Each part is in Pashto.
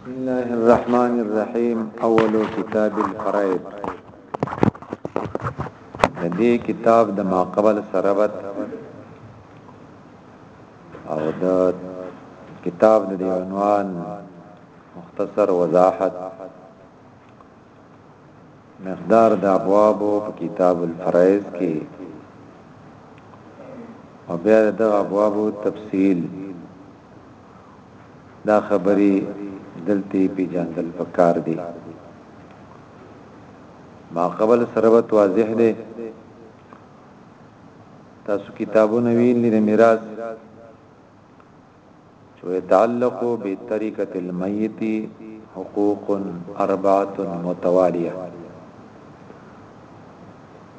بسم الله الرحمن الرحیم اول کتاب الفرائض د دې کتاب د ماقبل سربت او د کتاب د عنوان مختصر وضاحت مقدار د ابواب او کتاب الفرائض کې او بیا د ابواب تفصیل دا خبري دلته پیژاندل پکار دي ماقبل سربت واضح دي تاسو کتابونه ویل دي میراث چې تعلق به طریقه المیت حقوق اربعه متوالیه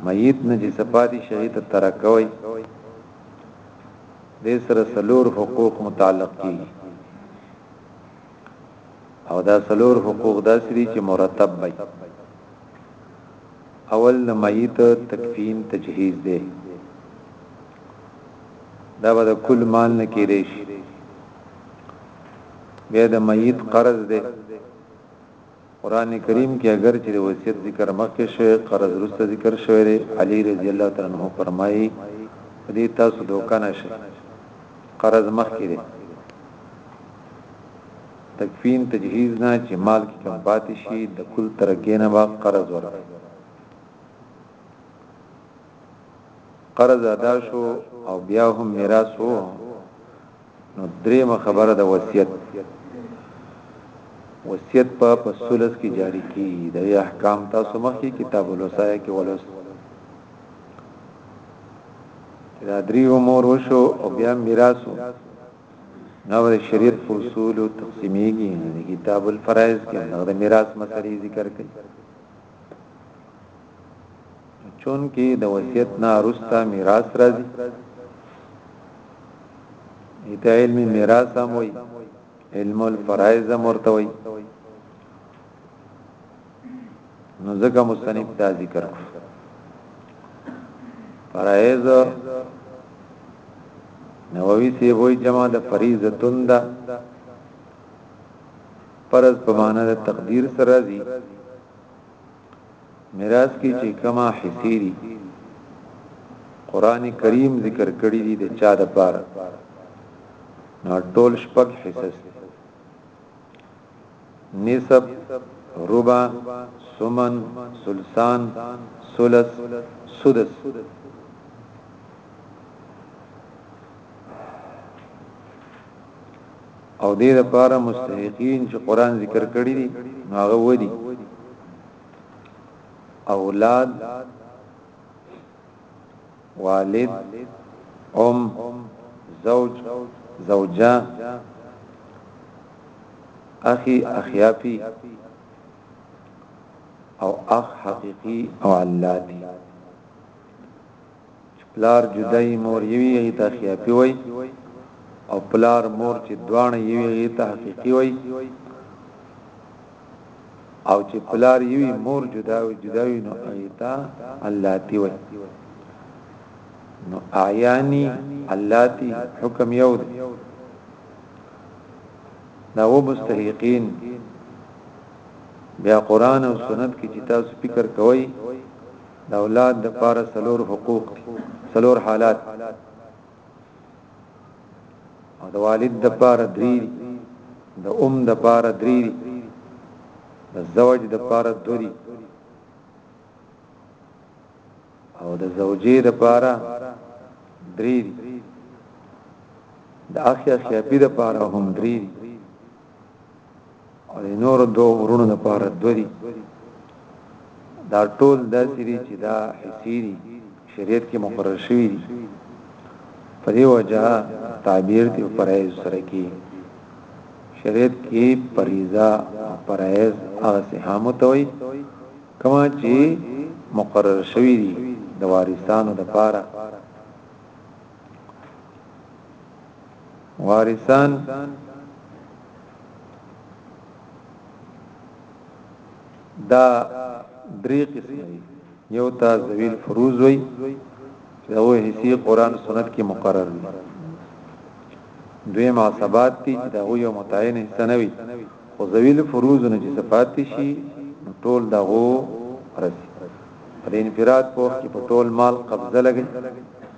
میت نه چې صفاتی شهید ترکوي دې سره سلور حقوق متعلق دي او دا سلور حقوق داسري چې مرتب وي اول د میت تکفین تجهیز دی دا به د کل مال نه کېږي بیا د میت قرض دی قرآن کریم کې اګر چې د وصیت ذکر مخکې شوی قرض وروسته ذکر شوی دی، علی رضی الله تعالی عنه فرمایي، په دې تاسو دوکه نه شئ، قرض مخکې دی، تکفین تجهیز نه چې مال کې کم پاتې شي د کل ترکې نه به قرض ورکړي قرض ادا شو او بیا هم میراث وو نو دریمه خبره د وصیت وصیت په پسولس کې جاری کی د احکام تاسو مخکې کتاب الوصایا کې ولوس دا دری امور وشو او بیا میراثو نو د شریعت په اصول او تقسیمیږي د کتاب الفرائض کې د میراث مسلې ذکر کړي چونکه د وصیت نه رستا میراث راځي ایته علم میراث هم وي علم الفرائض مرته وي نو ځکه مستنیب دا ذکر کړ فرائض نووي سی وای جمع د فریضه تند فرض په معنا د تقدیر سره دي میراث کې چې کما حصې دي قران کریم ذکر کړی دی د چا د پاره نو ټول شپږ حصص نسب ربع سمن سلسان سلس سدس او دې لپاره مستحقین چې قران ذکر کړی دي نو هغه ودی اولاد والد ام زوج زوجه اخي اخيافي او اخ حقيقي او علاتي چې پلار جدا يي مور يوي هغه ته خياپي وای او پلار مور چې دواړه يوي هغه ته حقيقي وای او چې پلار یوی مور جدا وي جدا وي نو ایتا الله تی وي نو اعیانی الله تی حکم یو دی دا و مستحقین بیا قران او سنت کې چې تاسو فکر کوئ د اولاد د پاره څلور حقوق دي څلور حالات او د والد د پاره درې دي د ام د پاره درې دي د زوج د پاره دوه دي او د زوجې د پاره درې دي د اخی اخی اپی د پاره هم درې دي او نور دو ورونو د پاره دوی دا ټول د سری چې دا حسيري شریعت کې مقرر شوی دی په دې وجه تعبیر دی فرایض سره کې شریعت کې فریضه او فرایض هغه سهام توي کما چې مقرر شوی دی د وارثانو د پاره وارثان دا درې قسمه دي یو تا ذویل فروز وي چې هو هسي قران سنت کې مقرر دي دوی معصبات دي چې دا یو متعین حصہ نه وي خو ذویل فروز نه چې صفات شي ټول دغه رسي د انفراد په وخت کې په ټول مال قبضه لګي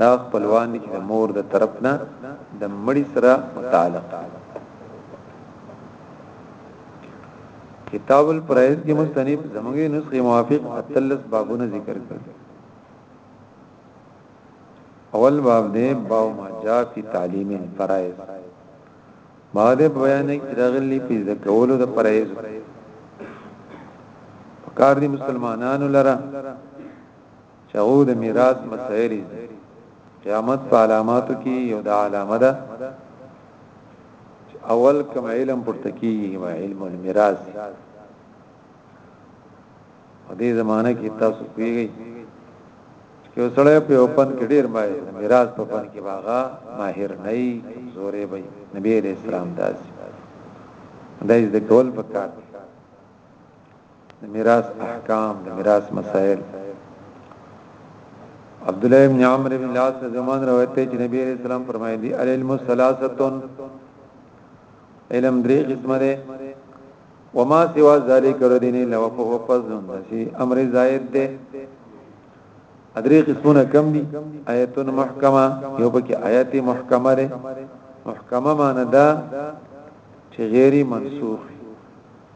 دا خپلوان دي چې د مور د طرف نه د مړي سره متعلق کتاب الفرائض کې مستنیب زموږه نسخه موافق اتلس بابونه ذکر کړل اول باب دې باو ما جاء فی تعلیم الفرائض بعد بیان کې راغلي په ذکرولو د فرائض پکار دي مسلمانانو لره چې هغه د میراث مسایل دي قیامت په علاماتو کې یو د علامه ده چې اول کوم علم پورته کیږي علم المیراث په دې زمانه کې تاسو پیږئ چې وسړی په اوپن کې ډیر ماهر میراث په پن کې باغا ماهر نه ای زورې وي نبی رسول الله داسې دایز د کول پکار د میراث احکام د میراث مسائل عبد الله ابن عمرو بن العاص زمان روایت ته چې نبی عليه السلام فرمایي دي العلم ثلاثتون علم درې قسمه ده وما سوا ذلك ردين لو فهو فضل شي امر زائد ده ادرې قسمونه کم دي آیتون محکمه یو پکې آیت محکمه ده محکمه معنی ده چې غیري منسوخ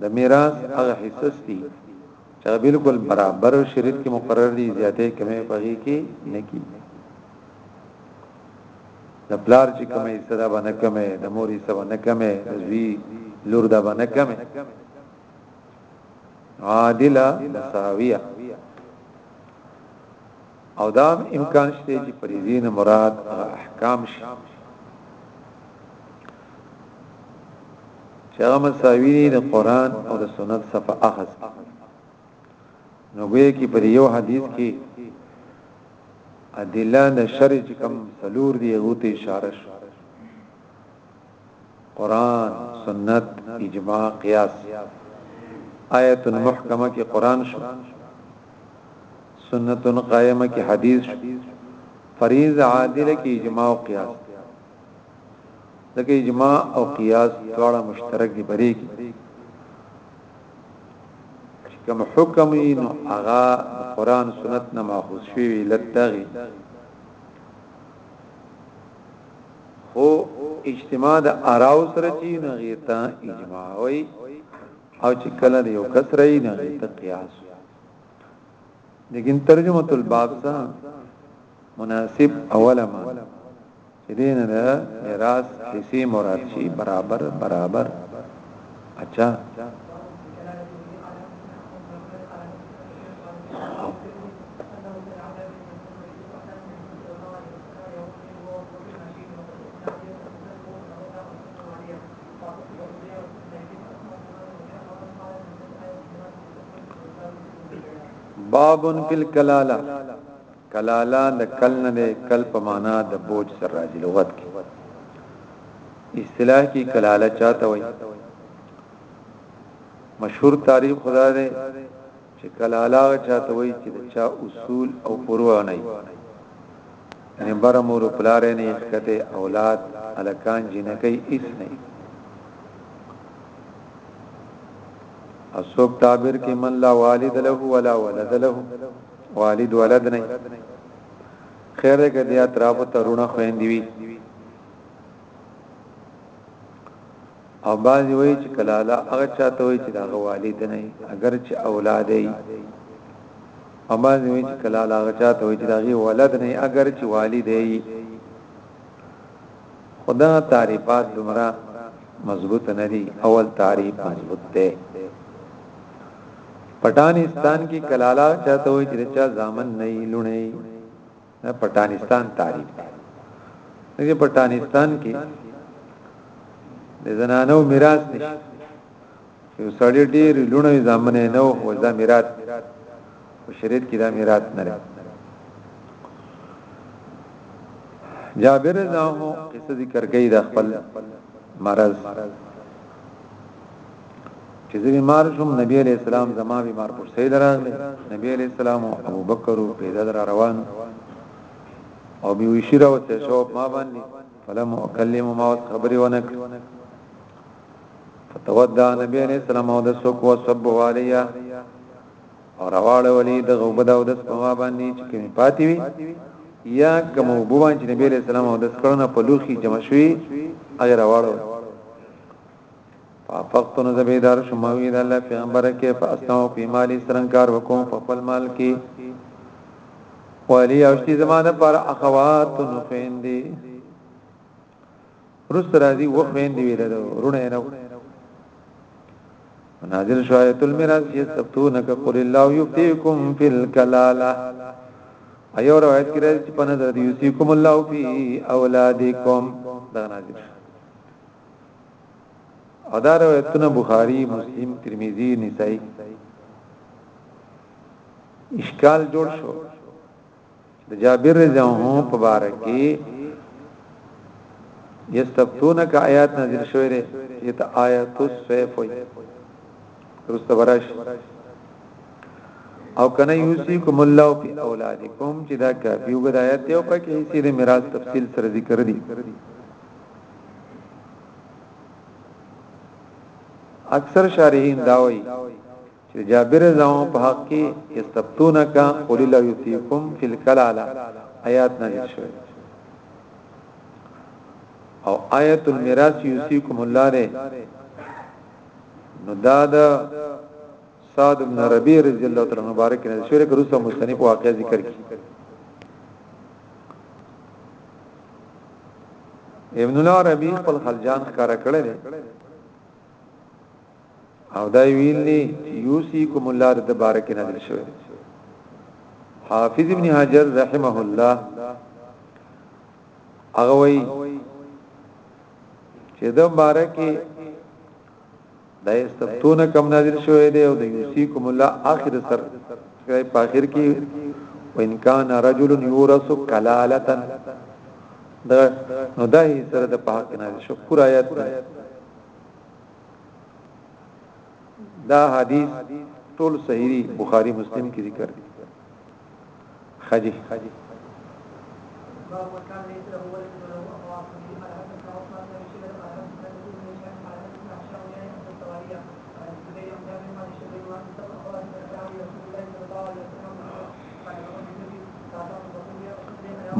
د میراث هغه حصص دي چې هغه بالکل برابر شریعت کې مقرر دي زیاتې کمې پغې کې نه کی د پلار چې کمې حصہ ده باندې کمې د مور حصہ باندې کمې د زوی لور ده باندې کمې عادله مساویه او دا هم امکان شته چې فریضې نه مراد هغه احکام شي چې هغه مساوي دي د قران او د سنت صفه اخذ نو ګویا کې پر یو حدیث کې ادله د شرع چې کوم سلور دی هغه ته اشاره شو قرآن، سنت، اجماع، قیاس. آیت محکمه کې قرآن شو، سنت قائمه کې حدیث شو، فریضه عادله کې اجماع او قیاس. ځکه اجماع او قیاس دواړه مشترک دي بری کې چې کوم حکم یې نو هغه قران سنت نه ماخوذ شوی لدغه خو اجتماع د آراو سره چی نو هغه ته اجماع وای او چې کله د یو کس رای نه هغه ته قیاس لیکن ترجمه الباب سا مناسب اوله ما چې دین نه میراث حصے مراد شي برابر برابر اچھا بابن فی الکلاله کلاله د کل نه ده کل په معنا د بوج سره راځي لغت کې اصطلاح کې کلاله چاته وایي مشهور تعریف خدا ده چې کله الله هغه چاته وایي چې د چا اصول او فروع نه وي یعنی بر مور پلار نه اسکته اولاد الکان جنکی اس نه اسوک تعبیر کې من لا والد له ولا ولد له والد ولد نه خیر دې دې اطراف ته رونه خويندې وي او بعضي وایي چې کلاله هغه چاته وایي چې د هغه والد نه وي اګر چې اولاد یې او بعضي وایي چې کلاله هغه چاته وایي چې د هغه ولد نه وي اګر چې والد یې خدا تعریفات دومره مضبوط نه دي اول تعریف مضبوط دی پټانستان کې کلاله چاته وایي چې چا ځامن نه لونه دا پټانستان تعریف دی دغه پټانستان کې د زنانو میراث نشته یو سړی ډیر لونه زامن نه و خو دا میراث په شریعت کې دا میراث نه لري جابر زاهو قصه ذکر کوي د خپل مرض چې زه بیمار شوم نبی علیہ السلام زما بیمار پر سید راغله نبی علیہ السلام او ابو بکر او پیدل را روان او بي وشيره او څه شو ما باندې فلم اكلم ما خبري ونک فتودا نبی علیہ السلام او د سوق وسب علیا او راواړه ولي دغه وبد او د سما باندې چې کمی پاتې وي یا کوم وبوان چې نبی له سلام او د سکرونه په لوخي جمع شوي هغه راواړه فقط نزبیدار شموی د الله پیغمبر کې فاستو په مالی سرنګار وکوم په خپل مال کې ولی اوشتی زمانه پر اخوات نفیندی رست راځي و خويندې ویل رونه نه نازل شایت المیراث یستفتونک قل الله یفتیکم فی الکلاله ایو روایت کې راځي په نظر دی یوسیکم الله فی اولادکم دا نازل او دا روایتونه بخاری مسلم ترمذی نسائی اشکال جوړ شو د جابر رضی الله عنه په باره کې یستفتونک آیات نازل شوې ده چې ته آیات السیف وي رستبرش او کنه یوسیکم الله فی اولادکم چې دا کافی وګدایت یو پکې هیڅ د میراث تفصیل سره ذکر دي اکثر شارحین داوي چې جابر زمو په حق کې استفتونک قل لو یفیکم فی الکلاله آیات نازل شوه او آیت المیراث یوسیکم الله ره نو دا د سعد بن ربیع رضی الله تعالی مبارک نه شوره کروسه مستنی په واقعي ذکر کی ابن العربی خپل خلجان ښکارا کړل او دا ویلی یوسیکم الله د بارک نازل شوی حافظ ابن حجر رحمه الله هغه وی چې د بارک د استفتون کم نازل شوی دی او د یوسیکم الله اخر سر کوي په اخر کې وان کان رجل یورث کلاله دا نو دای سره د پاک نازل شو پورا آیات دا حدیث ټول صحیح دی بخاری مسلم کې ذکر دی خجی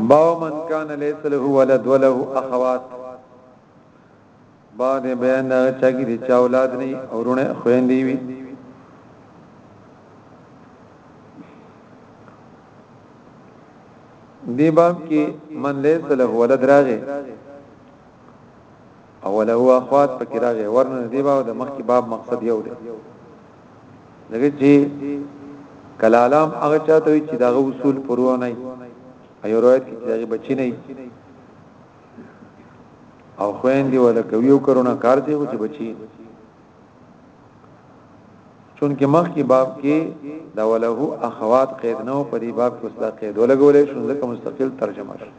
باو من کان لیس له ولد وله اخوات باغ دی بیان دا چا کی دی چا اولاد نه او رونه خويندې وي دی باب کې من ليس له ولد راغه او له اخوات پکې راغه ورنه دی باب د مخ کې باب مقصد یو دی لکه چې کلالام هغه چاته چې داغه اصول پرو نه ای روایت کې داغه بچی نه او خويندې ولا کوي او کرونا کار دی چې بچي چونکه مخ کې باب کې دا وله اخوات قید نه په دې باب کې اصلاح قید ولګولې شو ځکه مستقل ترجمه شو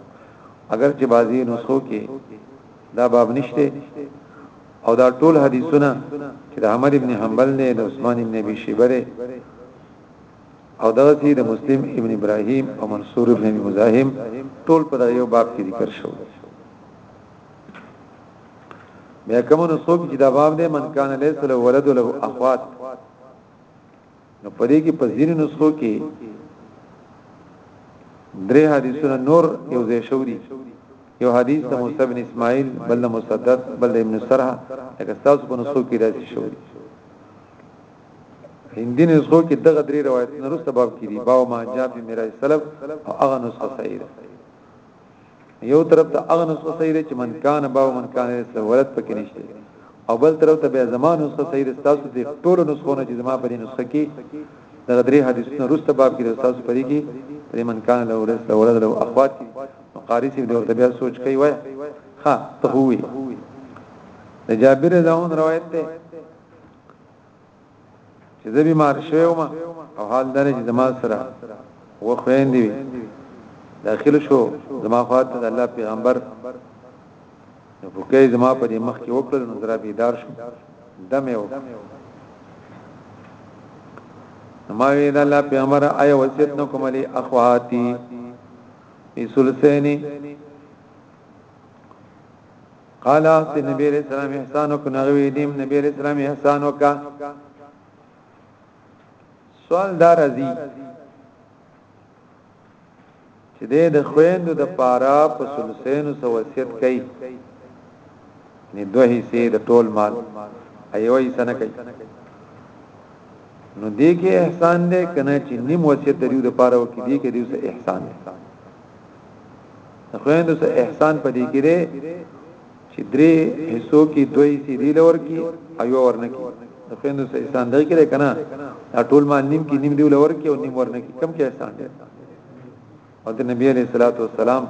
اگر چې بعضی نسخو کې دا باب نشته او دا ټول حدیثونه چې د عمر ابن حنبل نه د عثمان ابن ابي شيبه او دغه سي د مسلم ابن ابراهيم او منصور ابن مزاحم ټول په دغه یو باب کې ذکر شو بیا کوم نو څوک چې دا باب دی من کان ليس له ولد له اخوات نو پرې کې په ځینو نسخو کې درې حدیثونه نور یو ځای شو دي یو حدیث د موسی بن اسماعیل بل د مسدد بل د ابن سرح لکه تاسو په نسخو کې راځي شو دي هندي نسخو کې دغه درې روایت نه رسته باب کې دي باو ما جاء فی میراث سلف او هغه نسخه صحیح ده یو طرف ته هغه نسخه صحیح ده چې من کان باو من کان سورت پکې نشته او بل طرف ته بیا زمانه نسخه صحیح ده تاسو دې ټول نسخو نه چې زما په دې نسخه کې دغه درې حدیثونه رسته باب کې تاسو پرې کې پرې من کان له ورث له ورث له اخوات قاری سی دې ورته بیا سوچ کوي وای ها ته وې د جابر زاون روایت ته چې زه بیمار شوم او حال دا چې زما سره و خويندې داخل شو زما خواته د الله پیغمبر نو فکرې زما په دې مخ کې وکړل نو درا بيدار شو دمه و ما وی د الله پیغمبر آیا وصیت نو کوم لي اخواتی بسلسینی قال احسن نبی علیہ السلام احسان وک نغوی دیم نبی علیہ السلام احسان وک سوال دار ازی چې د خويندو د پارا په سلسین سو وصیت کوي نه دوه حصے د ټول مال ایو یې سن کوي نو دې کې احسان دې کنه چې نیم وصیت دیو د پاره وکړي دې کې دیو سه احسان دې د خويندو سره احسان پدې کې دی چې درې حصو کې دوی سي دی لور کې او یو ورنه کې د خويندو سره احسان دی کې کنه ټول مال نیم کې نیم دی لور کې او نیم ورنه کې کم کې احسان دی او د نبی عليه الصلاه والسلام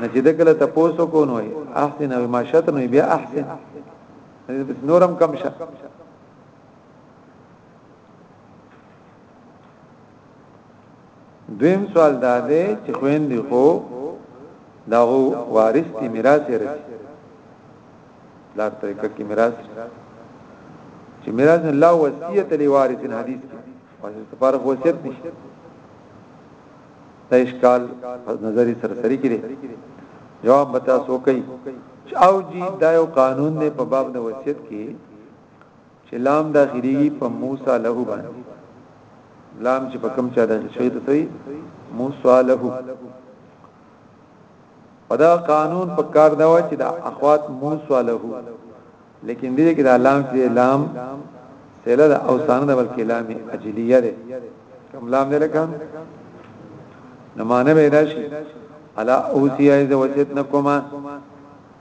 نجده کله تاسو کو نو احسن او ما شت نو بیا احسن نورم کم شه دویم سوال دا دی چې خويندې خو داغو وارث کی میراث رسی لار طریقه کی میراث چې میراث لا وصیت لی وارث حدیث کی واسه لپاره وصیت نشته دا اشکال نظری سرسری کړي جواب بتا سو کوي او جی دا یو قانون دی په باب د وصیت کې چې لام داخليږي په موسی له باندې لام چې په کوم چا داخل شوی ته وي موسی له پدا قانون په کار دا و چې دا اخوات موسی له لیکن دې کې دا لام چې لام سله د اوسان د بلکې لام اجلیه ده کوم لام نه لکه نو معنی به راشي الا اوسی ایز وجدنکما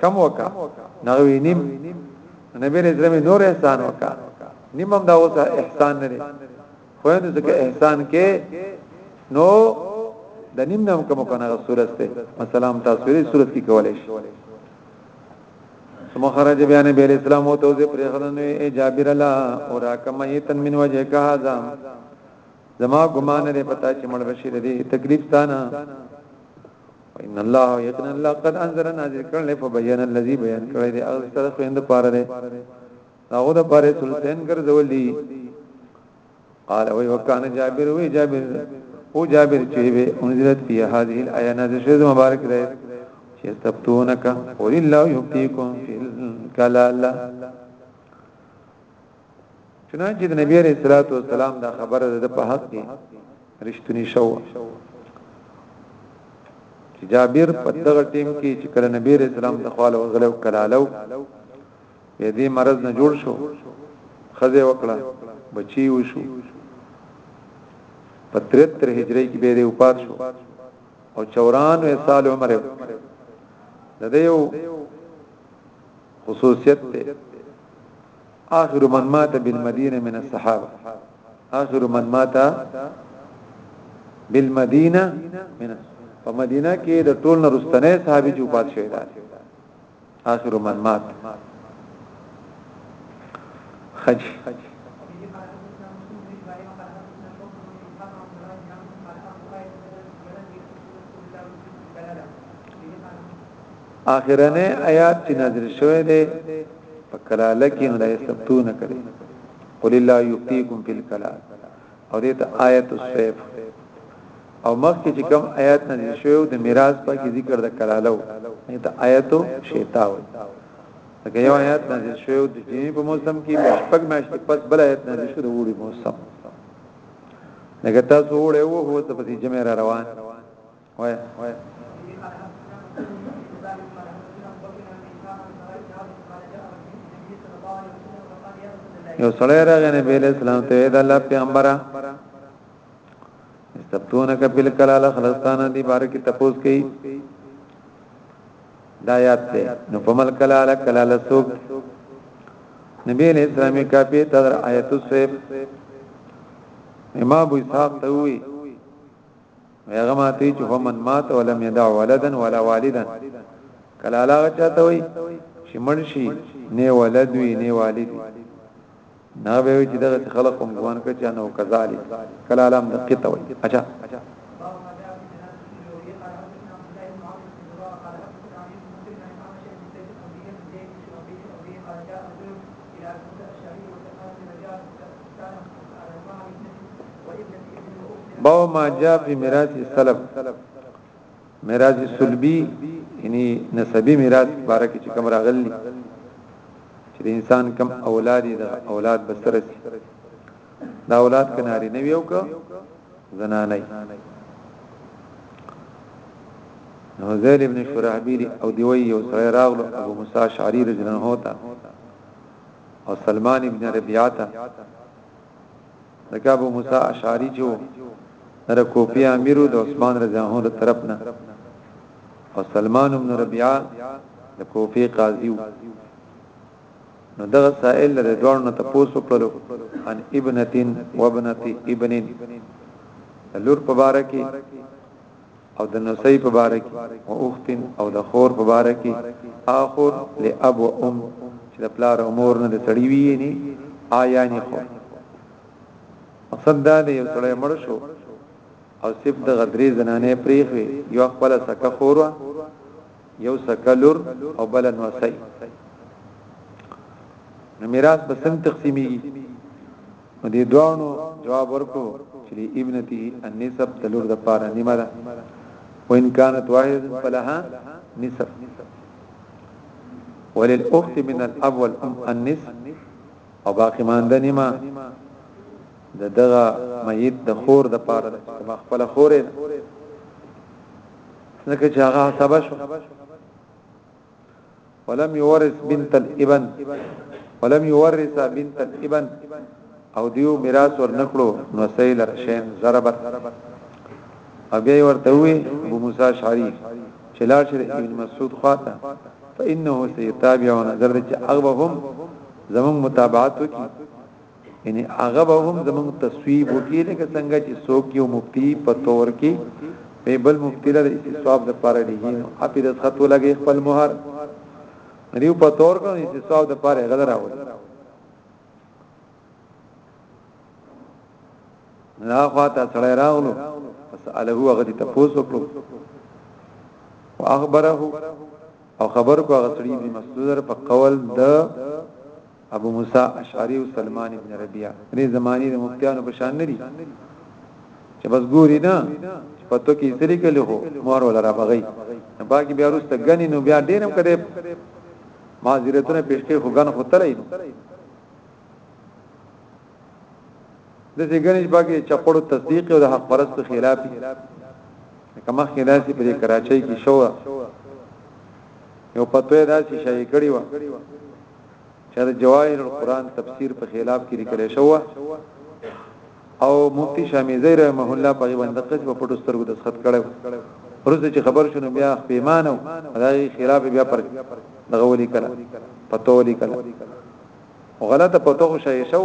کم وکا نغوی نیم نبی علیہ السلام نور احسان وکا نیم هم دا اوسه احسان نه دی خو نو ځکه احسان کې نو د نیم نام کوم کنه صورت ته مثلا تاسو یې صورت کې کولای شئ ثم خرج بیان بیل اسلام او توزه پر خدن ای جابر الله اور کما یتن من وجه کا هذا زما ګمان لري پتا چې مړ بشیر دي تکلیف تانا ان الله یقین الله قد انزل نازل کړل په بیان الذي بیان کړی دی او سره خوند پاره دی هغه د پاره سلطان ګرځولې قال وی وکانه جابر وی جابر او جابر چې به انزلت فی هذه الايه نازل شوه مبارک دی چې تبتونک قول الله یبتیکم فی الکلال چنانچه د نبی عليه الصلاه والسلام دا خبره ده په حق کې رښتونی شو چې جابر په دغه ټیم کې چې کله نبی عليه السلام د خواله وغلو کلالو به دې مرض نه جوړ شو خزه وکړه بچي وشو په 73 هجری کې به دې وفات شو او 94 سال عمر ده یو خصوصیت ته اخر من مات بالمدينه من الصحابه اخر من مات بالمدينه من په مدینه کې د ټول نرستنه صحابي جو پات شوی دا اخر من مات خج اخرنی آیات چې نازل شوی دی په کلاله کې نو د استفتونه کړي قل الله یفتیکم فی الکلال او دې ته آیت السیف او مخکې چې کوم آیات نازل شوی د میراث په کې ذکر د کلاله وو دې ته آیت شیتا وو دا یو آیات نازل شوی د جنې په موسم کې شپږ میاشتې پس بل آیات نازل شوی د وړي موسم لکه تاسو وړه وو هو ته په جمع را روان وایه وایه یو سړی راغی نبی علیہ السلام ته د الله پیغمبره استفتونک بل کلال خلستان دی بار کی تپوس کی دا یاد ته نو پمل کلال کلال سوق نبی علیہ السلام کا په تر آیت السیف امام ابو اسحاق ته وی هغه ماته چې فمن مات ولم يدع ولدا ولا والدا کله علاوه چاته وي چې مرشي نه ولد وي نه والد نه به وي چې دغه خلق هم ګوان کړي چې نو کذالک کله علام دقته وي اچھا باو ما جاء فی میراث السلب میراث سلبی یعنی نسبی میراث بارک چې کوم راغلی چې انسان کم اولاد دی اولاد بسره سي دا اولاد کناری نه ویو که زنانه نو زید ابن شرحبیل او دیوی یو سره راغلو ابو موسی شعری رجنه هوتا او سلمان ابن ربيعه ته ابو موسی اشعری جو در کوپی امیرو د عثمان رضی الله عنه طرف نه او سلمان ابن ربيعه د کوفی قاضیو نو دغه سائل له دوړ نه تاسو کړو ان ابنتين وابنتي ابنين لور په بارکه او د نسای په باره کې او اختن او د خور په باره کې اخر له اب و ام چې د پلار او مور نه د سړی وی نه آیا نه خو مقصد دا دی یو سړی مړ شو او صرف د غدري زنانه پریخوي یو خپل سکه خور یو سکه لور او بل نوسای نو میراث به څنګه تقسیمیږي نو دې دوانو جواب ورکو چې ابنته النسب د لور د پاره نیمه ده وان كانت واحد فلها نصف وللاخت من الاب والام النصف او باقی مانده نیمه د دغه میت د خور د پاره د خپل خورې ځکه چې هغه سبا شو ولم يورث بنت الابن ولم يورث بنت الابن او دیو میراث ورنکړو نو سیل رشین ضربت او بیا ورته وی ابو موسی شاری چې لاړ شي ابن مسعود خواته فانه سيتابع نظر چې اغبهم زمون متابعت وکي یعنی هغه به هم زمونږ تصویب وکړي لکه څنګه چې څوک یو مفتی په تور کې په بل مفتی له استصواب د پاره لګي نو اپی د خطو لګي خپل مہر ریو په تور کې استصواب د پاره غلر راوړي لا خواته سره راغلو پس الهو هغه ته پوسو کړو واخبره او خبر کو هغه سړي د مسعود پر قول د ابو موسی اشعری او سلمان ابن ربیعه دې زمانی د مفتیانو په شان نه دي چې بس ګوري نه پتو کې سری کله هو مور ولا را بغي باقي بیا روسته غني نو بیا ډیرم کړي ما زیرتونه پیش کې خو غن خو تلای نو د دې غني باقي چپړو تصدیق او د حق پرست خلاف کما خلاف په کراچۍ کې شو یو پتو داسې شای کړی و چې د جواهر القرآن تفسیر په خلاف کې لیکل شوی او مفتی شامیزی رحمه الله په باندې قص په پټو سترګو دسخط کړو ورځ چې خبر شونه بیا پیمانو دا خلاف بیا پر دغه ولي کړه پتو ولي کړه غلطه پتو شې شو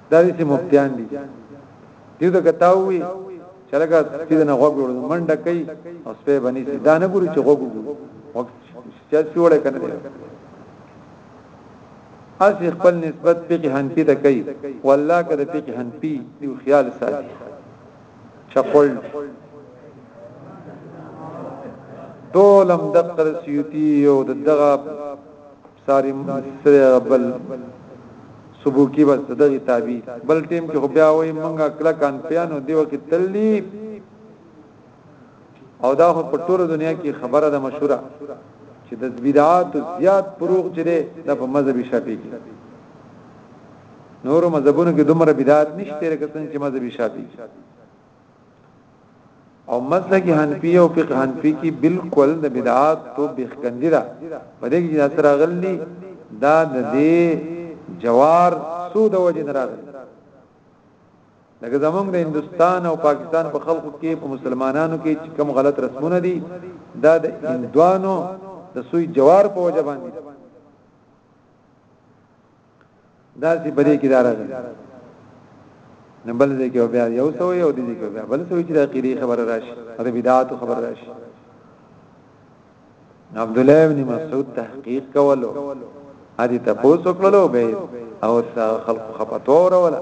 دا دې مفتیان دي دې ته کتاوي چې لکه سپید نه غوګړو منډه کوي او سپې بني سي دا نه ګوري چې غوګو وخت چې سیوړې کنه دي اسی خپل نسبت فقه حنفی ته کوي والله کده فقه حنفی دی خیال ساتي چپل دولم دقر سیوتی او دغه صارم سره هغه بل سبوکی بس دغه تابع بل ټیم کې خو بیا وای مونږه کله کان پیانو دیو کې تللی او دا خو په ټوله دنیا کې خبره ده مشهوره چې د بدعات زیات فروغ چې ده د په مذهبي شافعي کې نورو مذهبونو کې دومره بدعات نشته لکه څنګه چې مذهبي شافعي او مسلک حنفی او فقه حنفی کی بالکل د بدعات تو بخکندی دا پدې کې دا سره غلني دا د دې جوار سود وجه نه راغلی لکه زمونږ د هندستان او پاکستان په خلکو کې په مسلمانانو کې چې کم غلط رسمونه دي دا د هندوانو د سوی جوار په وجه باندې دا چې په دې کې دار راځي نه بل دې کې بیا یو څو یو دې کې بیا بل څو چې د عقیده خبره راشي د بدعات خبره راشي عبد الله ابن مسعود تحقیق کولو ادي تاسو کولو به او خلق خپتو ورولا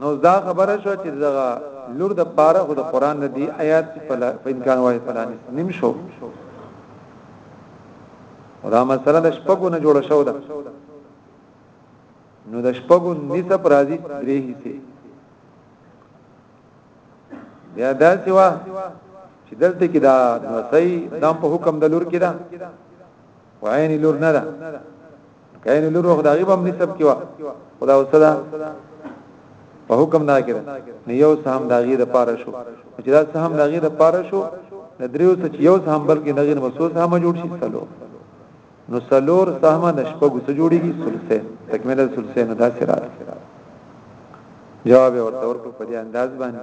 نو دا خبره شو چې دغه لور د پاره خو د قران د دی آیات په امکان وای فلانی نیم شو دا مسله د شپږو نه جوړه شو ده نو د شپږو نسب راځي درې حصے بیا دا سوا چې دلته کې دا نو صحیح دام په حکم د لور کې ده وعین لور نه ده کاین لور وخت دغه هم نسب کیوا خدا وسدا په حکم دا کړ نو یو سهم دغه د پاره شو چې دا سهم دغه د پاره شو د دریو څخه یو سهم بلکې دغه مسوس هم جوړ شي سلو نو سلور سهم د شپږو څخه جوړیږي ثلثه تکمله ثلثه نه دا سره جواب ورته ورکړ په دې انداز باندې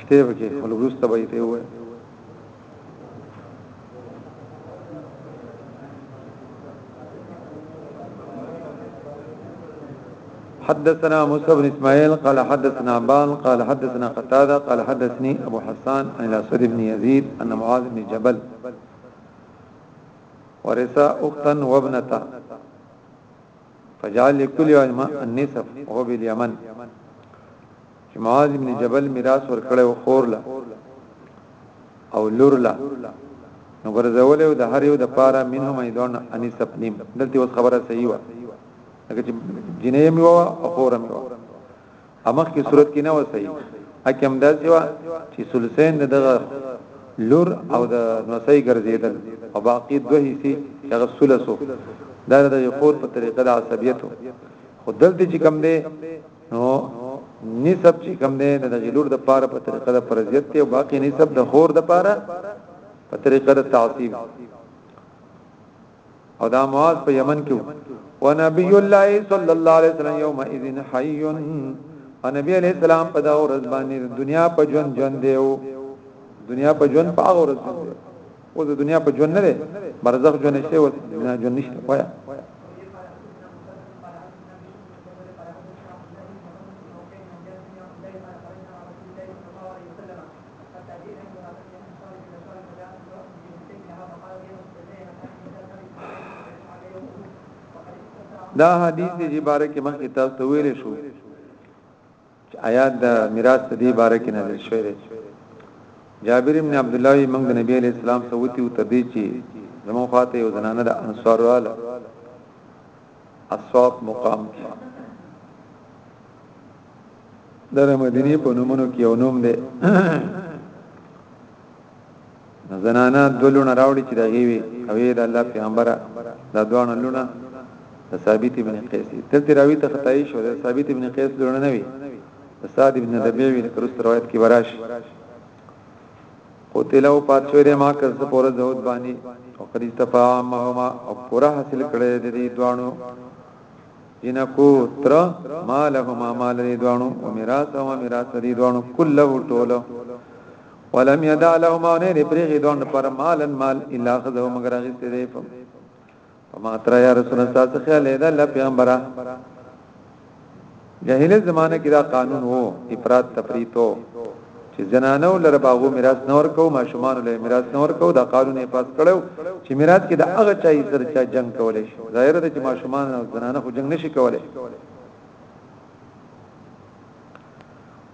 شته وکي خلګوس تبعي ته وایي حدثنا موسى بن اسماعيل قال حدثنا عبان قال حدثنا قتادة قال حدثني أبو حسان عن الاسد بن يزيد أن معاذ بن جبل ورثا أختا وابنتا فجعل لكل يوم النصف هو باليمن چې معاذ ابن جبل میراث ورکړی او خور له او لور له نو ګرځول او د هر یو د پاره منهم ایدون انیس تقدیم دلته اوس خبره صحیح و لکه چې جنې مې و او خور مې و امخ کی صورت کې نه و صحیح حکم دا سیوا چې سلسین دغه لور او د نوسای ګرځیدل او باقی دوه حصے هغه سلسو دا د خور په طریقه د عصبیتو خود دلته چې کم دی نو نسب چې کم دی د غلور د پاره په طریقه د فرضیت ته او باقی نسب د خور د پاره په طریقه د تعصیب او دا معاذ په یمن کې و نبی الله صلی الله علیه وسلم یوم اذن حی او نبی علیہ السلام په دا ورځ باندې دنیا په ژوند ژوند دیو دنیا په ژوند په هغه ورځ باندې او د دنیا په ژوند نه دی برزخ ژوند نشته او دنیا ژوند نشته وایا دا حدیث دی چې باره کې مخکې تاسو ته ویل شو چې آیات د میراث په دې باره کې نازل شوی دی جابر ابن عبد الله وی موږ د نبی علی السلام سره وتی او تدې چې زموږ خاطه یو زنانه د انصار واله اصحاب مقام کې در مدینه په نومونو کې یو نوم دی زنانه دو لونه راوړي چې د هغې وي او یې د الله پیغمبره دا دواړه لونه د ثابت ابن قیس دي دلته راوي ته خدای شو د ثابت ابن قیس لونه نه وي د سعد ابن ربیع ویل کرست روایت کې وراش قتلو پاتشوی دی ما کس پورا زهود بانی او قدیس تفاهم مهما او پورا حاصل کړی دی دی دوانو جنکو تر ما لهما مال دی دوانو و میراث و میراث دی دوانو کله ټولو ولم يدع لهما نه دې پرېږي دوند پر مالن مال الا خذو مگر غست دې په فما تر يا رسول الله صلی الله عليه وسلم له الله پیغمبره جاهل زمانه کې دا قانون وو افراط تفریطو چې زنانو لره باغو میراث نور کو ماشومان له میراث نور کو دا قانون یې پاس کړو چې میراث کې د هغه چا یې سره چا جنگ کولای شي ظاهر ده چې ماشومان او زنانه خو جنگ نشي کولای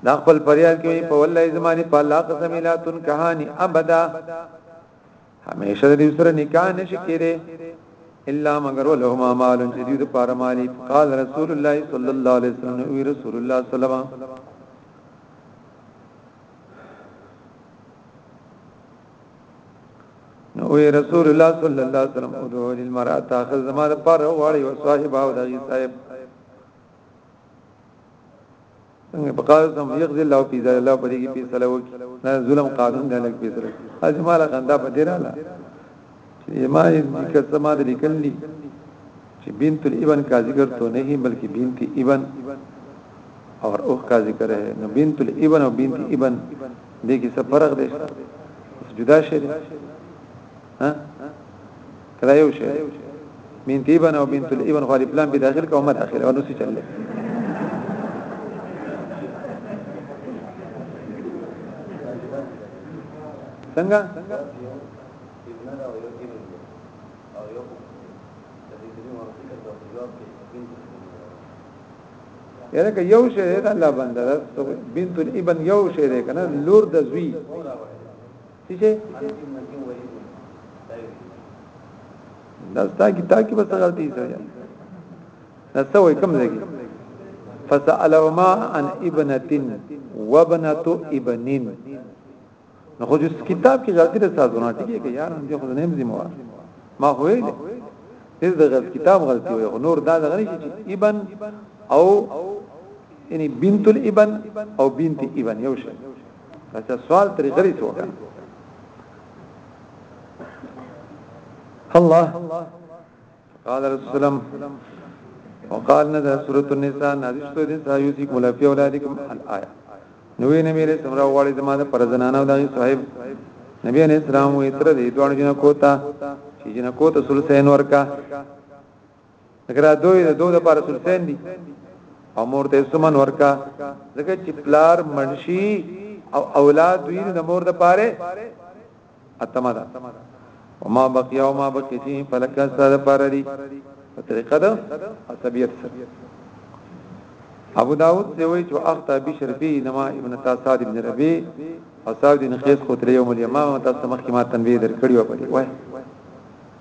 دا خپل پریال کې په والله زماني په الله قسم لا تن کهاني ابدا همیشه دې سره نکاح نشي کېره الا مگر ولهما مال جديد پر مالي قال رسول الله صلى الله عليه وسلم وی رسول الله صلى الله عليه وسلم نو وی رسول الله صلى الله عليه وسلم او للمرأه تاخذ زما پر واړی او صاحب او دغه صاحب څنګه بقاو سم یغز الله فی ذل الله پرې کې فیصله وکي نه ظلم قانون دی لکه فیصله اجمال غندا بدراله چې ما یې ذکر سما د لیکل دي چې بنت الابن کا ذکر تو نه بلکې بنت ابن اور اوخ کا ذکر ہے نو بنت الابن او بنت ابن دې کې څه فرق دی جدا شي ها کله یو شی بنت ابن او بنت الابن خو الف لام به داخل کا عمر داخل او نو څه چلل څنګه یره که یو شی ده الله بنده بنت الابن یو شی ده کنه لور د زوی څه شي دا ستا کتاب کې بس غلطي څه ده دا څه وای کوم ځای کې فسالهما عن ابنتين وابنه ابنين نو خو جس کتاب کې غلطي ده تاسو نه ټیګه کې یار هم دې خو نه مزي مو ما خو یې دې د غلط کتاب غلطي وي نور دا د غني چې ابن او یعنی بنت الابن او بنت ابن یو شی اچھا سوال ترې غلی شو کنه الله قال رسول الله وقال نذا سوره النساء نازل شوه دي سايوسي کولا فی اولادکم الايه نوې نبی له سمرا واړې زما د پر زنانه او دغه صاحب نبی علیہ السلام وې تر دې دوه جن کوتا چې جن کوتا سلسین ورکا اگر دوی د دوه لپاره ثلثین دي او مور ته سمن ورکا ځکه چې پلار منشي او اولاد دوی د مور د پاره اتمه ده وما بقي او ما بقي فيه فلك سره پاره دي په طریقه ده عصبیت سره ابو داود دی وی چې اخطا بشر فی نما ابن تاساد ابن ربی او صاحب دین خیس خو تر یوم الیمام تاسو مخکې ما تنبیه درکړی و پدې وای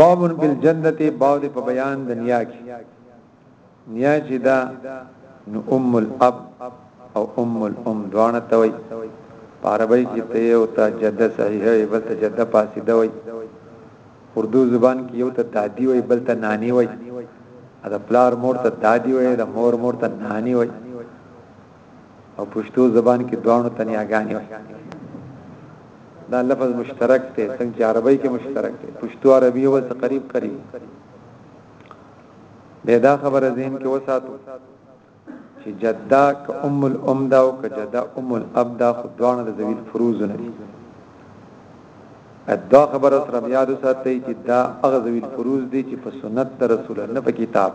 باب بالجنت باب په بیان د نیا کې نیا چې دا نو ام الاب او ام الام دوانه توي عربی کې ته یو ته جده صحیح وي بل ته جده فاسده وي اردو زبان کې یو ته دادی وي بل ته نانی وي دا پلار مور ته دادی وي دا مور مور ته نانی وي او پښتو زبان کې دواړو تنیاګانې وي دا لفظ مشترک دی څنګه عربی کې مشترک دی پښتو عربي او څه قریب قریب به دا خبره زین کې وساتو چې جدا ک ام الام دا او ک جدا ام الاب دا خو دوانه د زویل فروز نه دي دا خبره سره بیا د ساتي چې دا اغه زویل فروز دي چې په سنت د رسول الله په کتاب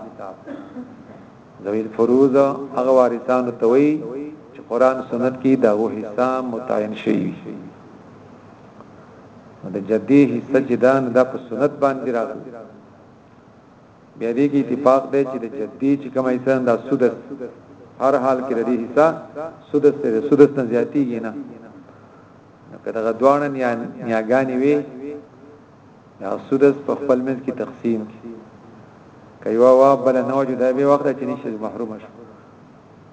ذوی الفروض هغه وارثانو ته وایي چې قران سنت کې دا وو حصہ متعین شي د جدي حصہ چې دا نه د سنت باندې راغلی بیا دې کې اتفاق دی چې د جدي چې کومه حصہ دا سدس هر حال کې د دې حصہ سدس ته سدس نه زیاتیږي نه کله غدوان یا نیاګانی وی دا سدس په خپل منځ کې تقسیم کيوا وا بل نه وجو دا به وخت چې نشي محروم شو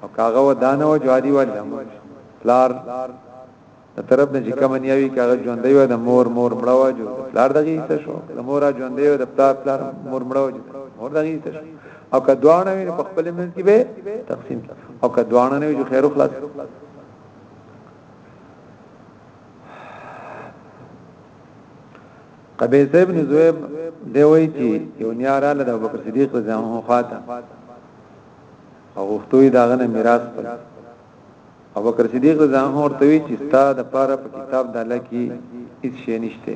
او کاغه و دانه و جوادي ول پلار د طرف نه چې کوم نیوي کاغه ژوندې و د مور مور مړو جو پلار دغه څه شو د مور ژوندې و د پلار پلار مور مړو جو مور دغه څه شو او که دوانه وي په خپل منځ کې به تقسیم او که دوانه نه وي جو خیر خلاص قبیصه ابن زویب دی وای چې یو نیاره له ابو بکر صدیق رضی الله عنه خواته او غفتوی داغه نه میراث پر ابو بکر صدیق رضی الله عنه ورته وی چې ستا د پاره په کتاب د الله کې هیڅ شی نشته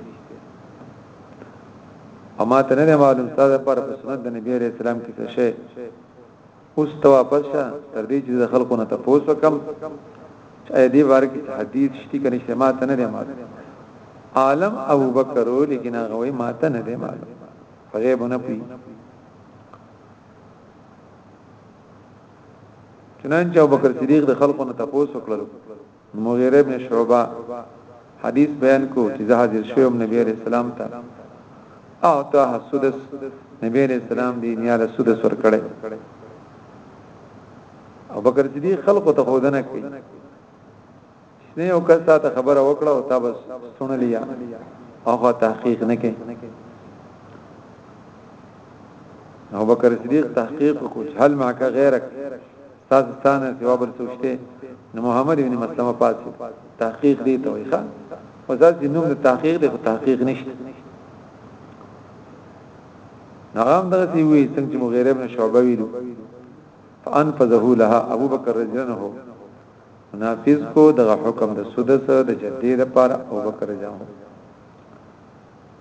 اما ته نه معلوم ستا د پاره په سنت د نبی عليه السلام کې څه شی اوس ته واپس شه تر دې چې د خلکو نه تپوس وکم چې اې دې بار کې حدیث شتي کني چې ما ته نه دی مال عالم ابو بکر لیکن هغه وای ما ته نه دی مال په غیب نه پی چنانچه ابو بکر صدیق د خلکو نه تپوس وکړل مغیره بن شعبه حدیث بیان کو چې زه حاضر شوم نبی عليه السلام ته او ته سدس نبی عليه السلام دی نیاله سدس ور کړی او بکر صدیق خلق ته خودنه کوي شنه یو کس ته خبره وکړه او تا بس سن لیا هغه تحقیق نه کوي ابو بکر صدیق تحقیق کو هل معك غیرک تاسو ستانه سوا بل څوک شته نو محمد ابن مسلمه پاتې تحقیق دی ته وایخه او دا چې نوم تحقیق دی خو تحقیق نشته نغام دغه سی وی څنګه چې مغیره ابن شعبه ویلو فانفذه لها ابو بکر رضی الله عنه نافذ کو دغه حکم د سدس د جدی لپاره ابو بکر رضی الله عنه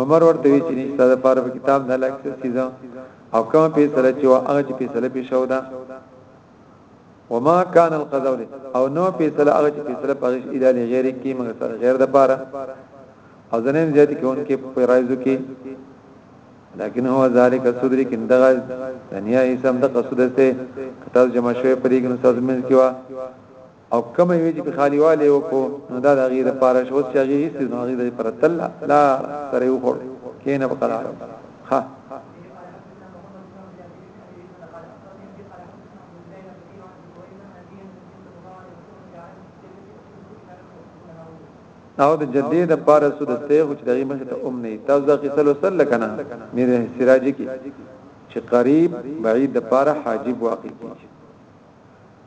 عمر ورته وی چې نشته د پاره په کتاب د الله کې سيزه او کوم په سره چې هغه چې په سره به شو دا وما كان القضاء او نو په سره هغه چې په سره پغش اله غیر کې مګر سره غیر د پاره او زنه زیات کې اونکه په رایزو کې لكن هو ذلك صدري کې دغه دنیا یې سم د قصد ته کتاب جمع شوی پرې کې نو تاسو مې کیوا او کومه وی چې په خالیواله یو کو نو دا د غیر لپاره شو چې هغه هیڅ نو هغه د پر تل لا سره یو خور کینه په قرار ها او د جدې د پاره سود ته خو چې دغه مخه ته ام نه تاسو دا قصه لوسل کنه مې د سراج کې چې قریب بعید د پاره حاجب واقع کیږي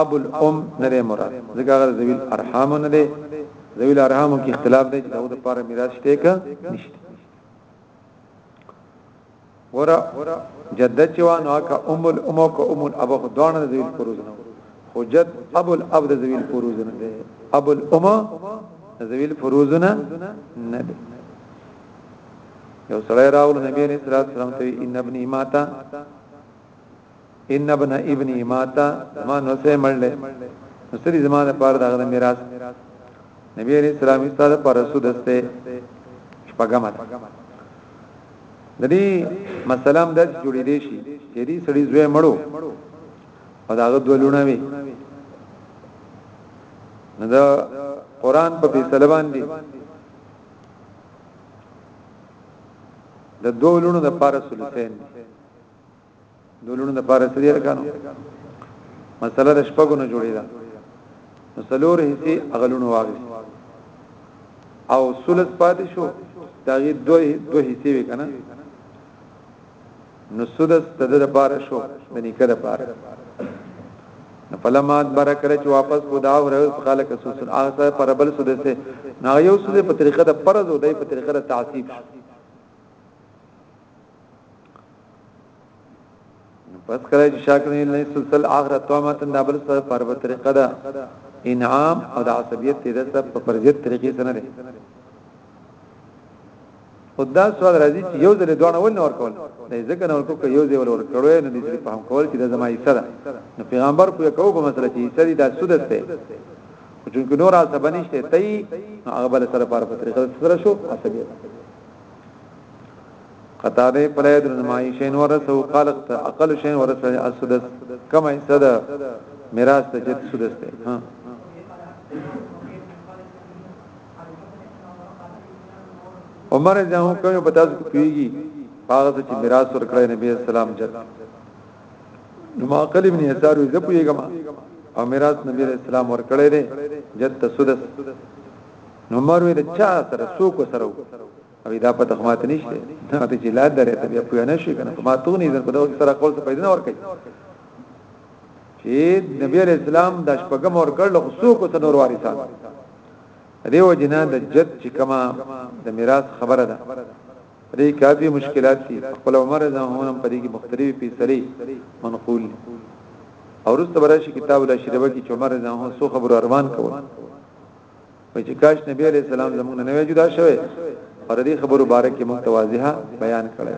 ابو الام نه دی مراد ځکه هغه ذویل ارحام نه دی ذویل ارحام کې اختلاف دی چې دا د پاره میراث شته که نشته ورا جده چې وانه کا ام الام او کا ام الاب خو دوه نه ذویل فروز نه خو جد ابو الاب د ذویل فروز نه دی ابو الام ذویل فروز نه نه دی یو سړی راول نبی علیہ الصلوۃ والسلام ته ان ابن ماتا ان ابن ابن ماتا زما نو سه مړ دی نو سری زما د پاره دغه میراث نبی علیہ السلام استاد پر رسول دسته شپګم ده د دې مسله هم د جوړې دي شي چې دې سړي زوی مړو او داغه دوه لونه وي نو دا قران په فیصله باندې د دوه لونو د پاره سلطان دولونو د پاره سړي ارکانو مسله د شپږو نه جوړې ده نو څلور حصے اغلونو واغې او ثلث پاتې شو داغي دوه دوه حصے وکنه نو سدس د د پاره شو د نیکه د پاره نو فلمات برکر چې واپس کو دا ور خلک سوسن هغه پر بل سدسه نو یو سده په طریقه د فرض او دای په طریقه د تعصیب پس کله چې شاکر نه لې سلسل اخرت تومت دا بل سره پر به طریقه ده انعام او د عصبیت دې سره په پرځت طریقې سره نه خدا سوال راځي چې یو ځل دوه ول نور کول دا ځکه نور کو یو ځل ور کړو نه دې په هم کول چې د زمای سره نو پیغمبر کو یو کوم مسله چې سړي دا سودت ته چې نور عصبنيشته تي هغه بل سره پر طریقه سره شو عصبیت قطاده پرید رنمای شین ورسو قال اقل شین ورسو السدس کما صد میراث ته چې سدس ته ها عمر جاو کوي په تاسو کې پیږي هغه چې میراث ورکړی نبی اسلام جت نو ما قلی ابن حسار زه پویګم او میراث نبی اسلام ورکړی دی جت سدس نو عمر وې د چا سره څوک سره او دا په تخمات نشته دا ته چې لا درې ته بیا پوه نه شي کنه ما ته نه په دغه سره خپل څه پیدا نه ورکړي چې نبی عليه السلام د شپږم اور کړل خو څوک ته نور وارثان دیو جنا د جد چې کما د میراث خبره ده دې کافي مشکلات دي خپل عمر زمونه په دې کې مختلفي پیسري منقول او رسته براشي کتاب الاشربه کې چې عمر زمونه سو خبر اروان کوي وای چې کاش نبی عليه السلام زموږ نه نوې جدا شوی پر دې خبرو باره کې موږ توازیحه بیان کړی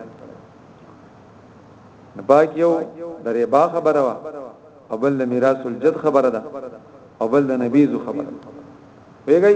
نه پاک یو د ربا خبره وا او بل د میراث الجد خبره ده او بل د نبیذ خبره ویګی